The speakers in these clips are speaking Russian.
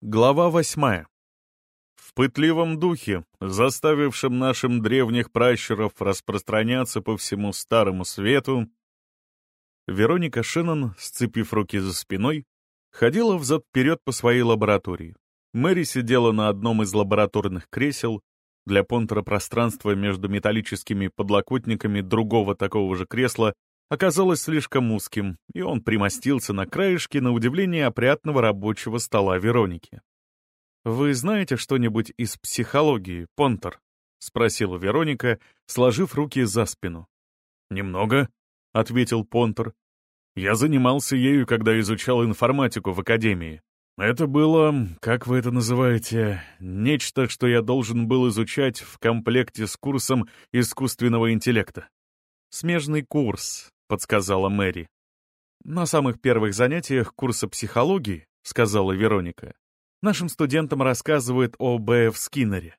Глава восьмая. В пытливом духе, заставившем нашим древних пращуров распространяться по всему Старому Свету, Вероника Шеннон, сцепив руки за спиной, ходила взад-вперед по своей лаборатории. Мэри сидела на одном из лабораторных кресел, для Понтера пространство между металлическими подлокотниками другого такого же кресла оказалось слишком узким, и он примостился на краешке на удивление опрятного рабочего стола Вероники. «Вы знаете что-нибудь из психологии, Понтер?» — спросила Вероника, сложив руки за спину. «Немного», — ответил Понтер. «Я занимался ею, когда изучал информатику в академии. Это было, как вы это называете, нечто, что я должен был изучать в комплекте с курсом искусственного интеллекта. Смежный курс, — подсказала Мэри. «На самых первых занятиях курса психологии, — сказала Вероника, — нашим студентам рассказывают о Б.Ф. Скиннере».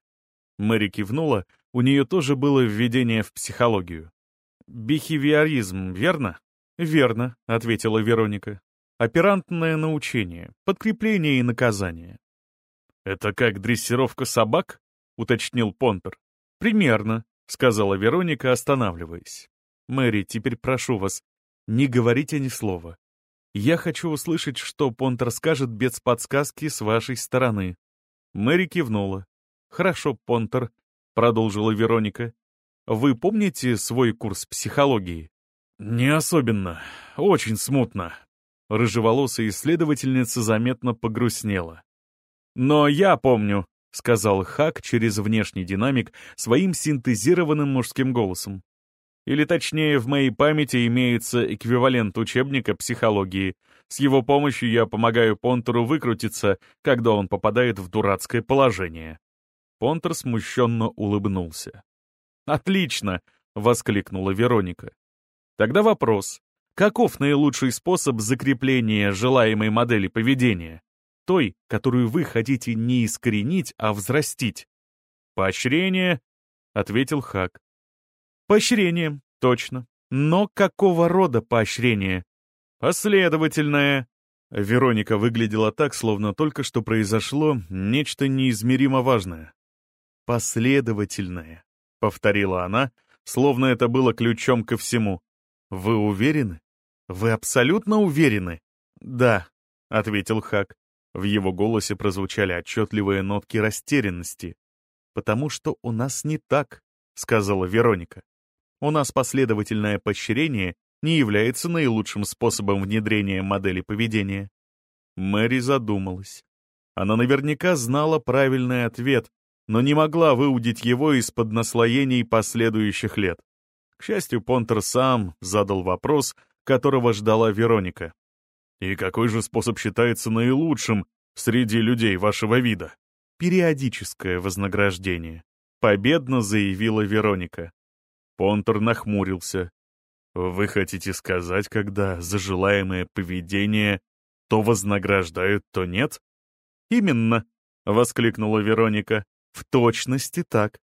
Мэри кивнула, у нее тоже было введение в психологию. «Бихевиоризм, верно?» «Верно», — ответила Вероника. «Оперантное научение, подкрепление и наказание». «Это как дрессировка собак?» — уточнил Понтер. «Примерно», — сказала Вероника, останавливаясь. Мэри, теперь прошу вас, не говорите ни слова. Я хочу услышать, что Понтер скажет без подсказки с вашей стороны». Мэри кивнула. «Хорошо, Понтер», — продолжила Вероника. «Вы помните свой курс психологии?» «Не особенно. Очень смутно». Рыжеволосая исследовательница заметно погрустнела. «Но я помню», — сказал Хак через внешний динамик своим синтезированным мужским голосом. Или точнее, в моей памяти имеется эквивалент учебника психологии. С его помощью я помогаю Понтеру выкрутиться, когда он попадает в дурацкое положение. Понтер смущенно улыбнулся. «Отлично!» — воскликнула Вероника. «Тогда вопрос. Каков наилучший способ закрепления желаемой модели поведения? Той, которую вы хотите не искоренить, а взрастить?» «Поощрение», — ответил Хак. Поощрение, точно. Но какого рода поощрение? Последовательное. Вероника выглядела так, словно только что произошло нечто неизмеримо важное. «Последовательное», — повторила она, словно это было ключом ко всему. «Вы уверены? Вы абсолютно уверены?» «Да», — ответил Хак. В его голосе прозвучали отчетливые нотки растерянности. «Потому что у нас не так», — сказала Вероника. У нас последовательное поощрение не является наилучшим способом внедрения модели поведения. Мэри задумалась. Она наверняка знала правильный ответ, но не могла выудить его из-под наслоений последующих лет. К счастью, Понтер сам задал вопрос, которого ждала Вероника. «И какой же способ считается наилучшим среди людей вашего вида?» «Периодическое вознаграждение», — победно заявила Вероника. Понтер нахмурился. «Вы хотите сказать, когда за желаемое поведение то вознаграждают, то нет?» «Именно», — воскликнула Вероника. «В точности так».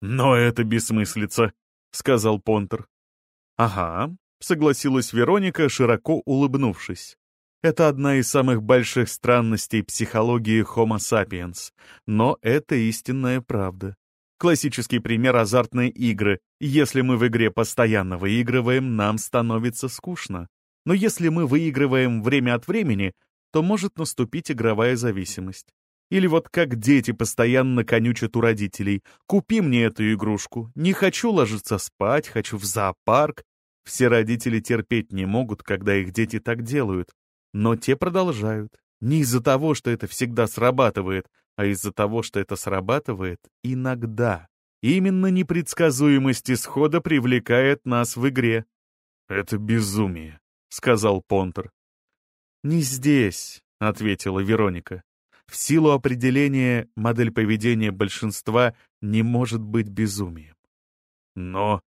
«Но это бессмыслица», — сказал Понтер. «Ага», — согласилась Вероника, широко улыбнувшись. «Это одна из самых больших странностей психологии Homo sapiens, но это истинная правда. Классический пример — азартные игры. Если мы в игре постоянно выигрываем, нам становится скучно. Но если мы выигрываем время от времени, то может наступить игровая зависимость. Или вот как дети постоянно конючат у родителей. «Купи мне эту игрушку. Не хочу ложиться спать, хочу в зоопарк». Все родители терпеть не могут, когда их дети так делают. Но те продолжают. Не из-за того, что это всегда срабатывает, а из-за того, что это срабатывает иногда. Именно непредсказуемость исхода привлекает нас в игре. «Это безумие», — сказал Понтер. «Не здесь», — ответила Вероника. «В силу определения модель поведения большинства не может быть безумием». «Но...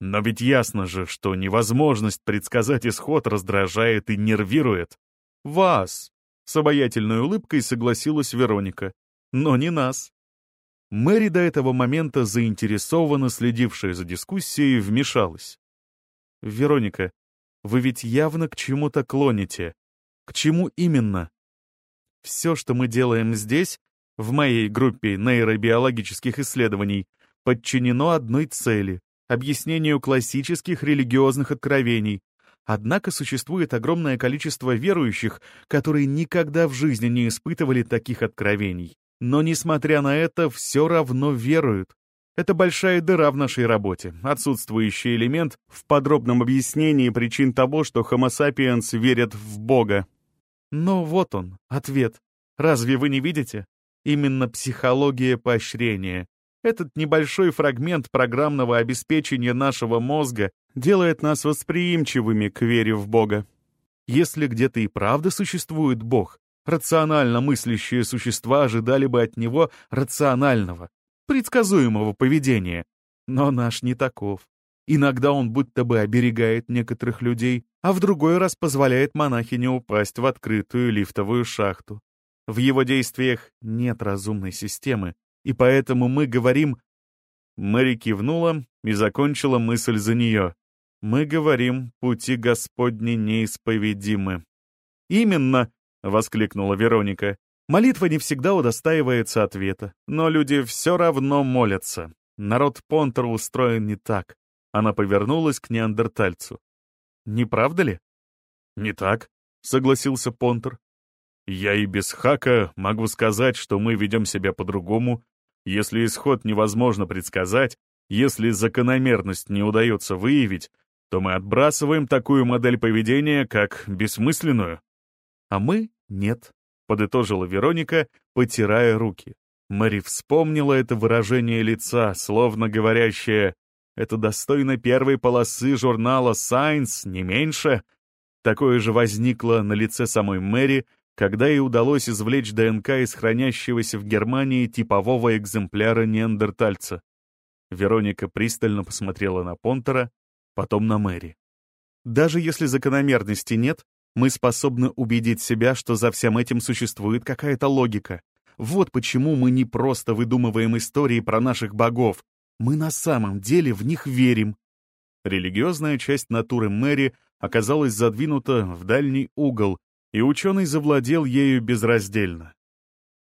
но ведь ясно же, что невозможность предсказать исход раздражает и нервирует». «Вас», с обаятельной улыбкой согласилась Вероника. Но не нас. Мэри до этого момента заинтересованно следившая за дискуссией вмешалась. «Вероника, вы ведь явно к чему-то клоните. К чему именно?» Все, что мы делаем здесь, в моей группе нейробиологических исследований, подчинено одной цели — объяснению классических религиозных откровений. Однако существует огромное количество верующих, которые никогда в жизни не испытывали таких откровений. Но, несмотря на это, все равно веруют. Это большая дыра в нашей работе, отсутствующий элемент в подробном объяснении причин того, что Homo sapiens верят в Бога. Но вот он, ответ. Разве вы не видите? Именно психология поощрения. Этот небольшой фрагмент программного обеспечения нашего мозга делает нас восприимчивыми к вере в Бога. Если где-то и правда существует Бог, рационально мыслящие существа ожидали бы от него рационального, предсказуемого поведения. Но наш не таков. Иногда он будто бы оберегает некоторых людей, а в другой раз позволяет монахине упасть в открытую лифтовую шахту. В его действиях нет разумной системы, и поэтому мы говорим... Мэри кивнула и закончила мысль за нее. Мы говорим, пути Господни неисповедимы. «Именно!» — воскликнула Вероника. Молитва не всегда удостаивается ответа, но люди все равно молятся. Народ Понтера устроен не так. Она повернулась к неандертальцу. «Не правда ли?» «Не так», — согласился Понтер. «Я и без хака могу сказать, что мы ведем себя по-другому. Если исход невозможно предсказать, если закономерность не удается выявить, то мы отбрасываем такую модель поведения как бессмысленную. А мы — нет. — подытожила Вероника, потирая руки. Мэри вспомнила это выражение лица, словно говорящее «Это достойно первой полосы журнала Science, не меньше». Такое же возникло на лице самой Мэри, когда ей удалось извлечь ДНК из хранящегося в Германии типового экземпляра неандертальца. Вероника пристально посмотрела на Понтера, потом на Мэри. Даже если закономерности нет, мы способны убедить себя, что за всем этим существует какая-то логика. Вот почему мы не просто выдумываем истории про наших богов. Мы на самом деле в них верим. Религиозная часть натуры Мэри оказалась задвинута в дальний угол, и ученый завладел ею безраздельно.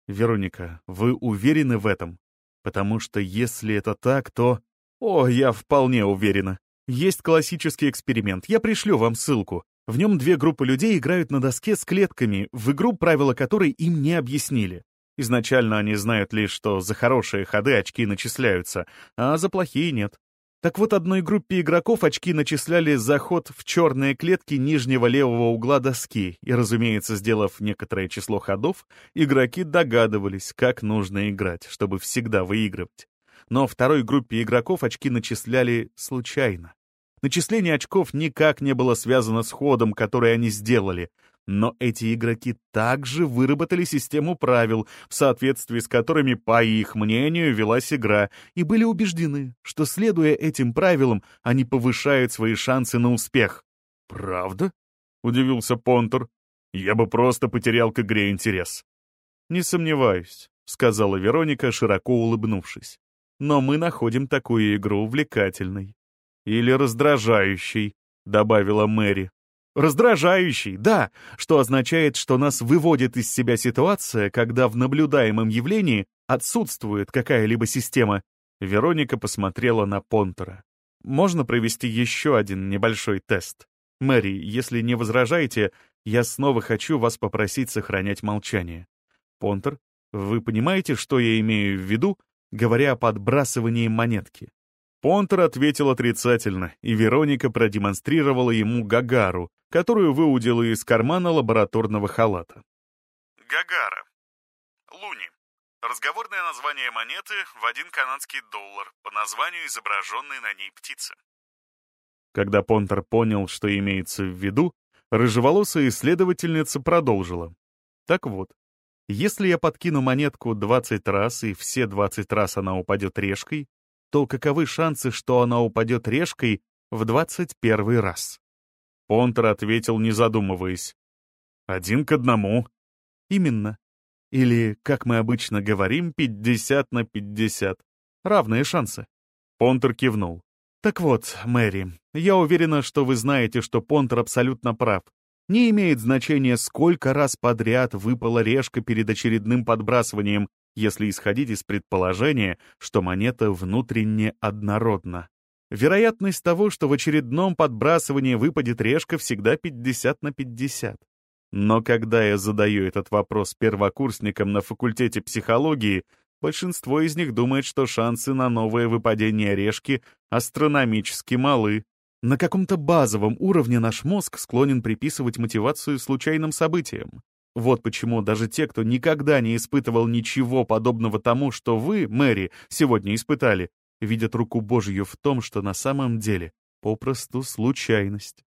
«Вероника, вы уверены в этом? Потому что если это так, то...» «О, я вполне уверена. Есть классический эксперимент, я пришлю вам ссылку. В нем две группы людей играют на доске с клетками, в игру, правила которой им не объяснили. Изначально они знают лишь, что за хорошие ходы очки начисляются, а за плохие нет. Так вот, одной группе игроков очки начисляли за ход в черные клетки нижнего левого угла доски, и, разумеется, сделав некоторое число ходов, игроки догадывались, как нужно играть, чтобы всегда выигрывать. Но второй группе игроков очки начисляли случайно. Начисление очков никак не было связано с ходом, который они сделали. Но эти игроки также выработали систему правил, в соответствии с которыми, по их мнению, велась игра, и были убеждены, что, следуя этим правилам, они повышают свои шансы на успех. «Правда?» — удивился Понтер. «Я бы просто потерял к игре интерес». «Не сомневаюсь», — сказала Вероника, широко улыбнувшись. «Но мы находим такую игру увлекательной. «Или раздражающий», — добавила Мэри. «Раздражающий, да, что означает, что нас выводит из себя ситуация, когда в наблюдаемом явлении отсутствует какая-либо система». Вероника посмотрела на Понтера. «Можно провести еще один небольшой тест? Мэри, если не возражаете, я снова хочу вас попросить сохранять молчание. Понтер, вы понимаете, что я имею в виду, говоря о подбрасывании монетки?» Понтер ответил отрицательно, и Вероника продемонстрировала ему гагару, которую выудила из кармана лабораторного халата. Гагара. Луни. Разговорное название монеты в один канадский доллар по названию изображенной на ней птицы. Когда Понтер понял, что имеется в виду, рыжеволосая исследовательница продолжила. Так вот, если я подкину монетку 20 раз, и все 20 раз она упадет решкой, то каковы шансы, что она упадет решкой в двадцать первый раз? Понтер ответил, не задумываясь. «Один к одному». «Именно. Или, как мы обычно говорим, пятьдесят на пятьдесят. Равные шансы». Понтер кивнул. «Так вот, Мэри, я уверена, что вы знаете, что Понтер абсолютно прав. Не имеет значения, сколько раз подряд выпала решка перед очередным подбрасыванием, если исходить из предположения, что монета внутренне однородна. Вероятность того, что в очередном подбрасывании выпадет решка, всегда 50 на 50. Но когда я задаю этот вопрос первокурсникам на факультете психологии, большинство из них думает, что шансы на новое выпадение решки астрономически малы. На каком-то базовом уровне наш мозг склонен приписывать мотивацию случайным событиям. Вот почему даже те, кто никогда не испытывал ничего подобного тому, что вы, Мэри, сегодня испытали, видят руку Божью в том, что на самом деле попросту случайность.